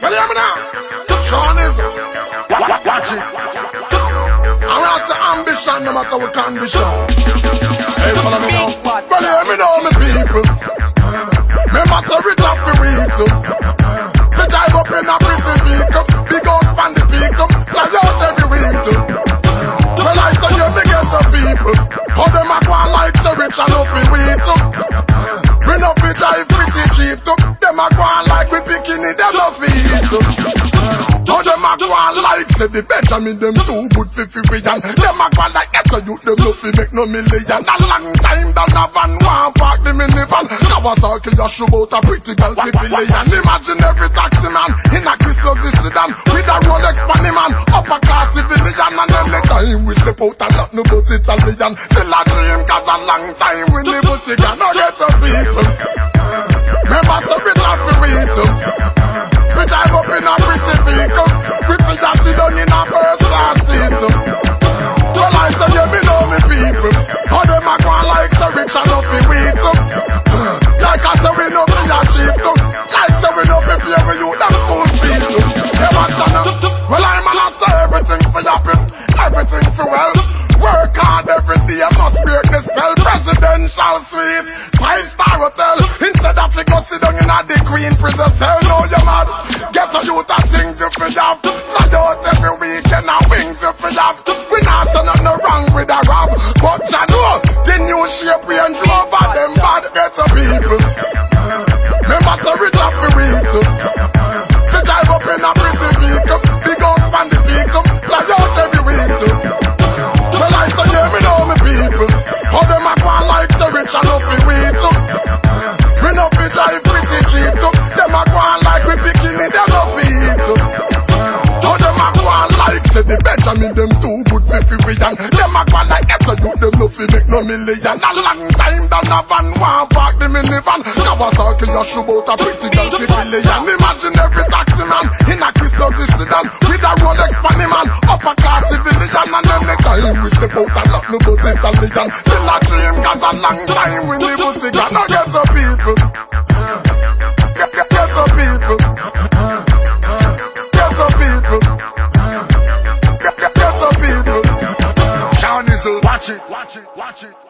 Well, hear me now. Sean is. Watch it. That's the ambition, no matter what condition. Hey, follow me now. Well, hear me now, me people. Have it up the weed too. Say the Benjamin them too good for fi and Them a go like ghetto youth them no fi make no million. A long time down a van one park the minivan. Kawasaki a show out a pretty girl fi billion. Imagine every taxi man in a Luxury sedan with a Rolex money man up a class civilian and the time we step out and not no but Italian. Still a dream cause a long time we live pussy we too. Like I say we know fi achieve too. Like say we know pay we you them school fees too. Yeah man channel. Well I'm an say everything for happy. Everything for well. Work hard every day, I must break the spell. Presidential suite, five star hotel. Instead of you go sit down in a the queen prison cell. No, you mad. Get a youth a things you feel have. Fly out every weekend and wings you feel have. We not say nothing wrong with a rap. But you know, new shape Range Rover, them bad get a people. Remember, so rich off the weed too. We drive up in a pretty vehicle. Big out on the vehicle. Fly out every week too. Well, I say, yeah, me know me people. How them a go like so rich and up weed too. We no fi drive pretty cheap too. Them a go like we bikini, fi eat too. How them a go like say the Benjamin them too and them a go like ghetto youth them no fi make no million. A long time down a van one park the minivan. Kawasaki a show out a pretty girl fi. Imagine every taxi man in a Luxury sedan with a Rolex money man up a class civilian and then the time we step out and not no but Italian. Still a dream cause a long time we live with cigar. Now get the people. Watch it, watch it, watch it.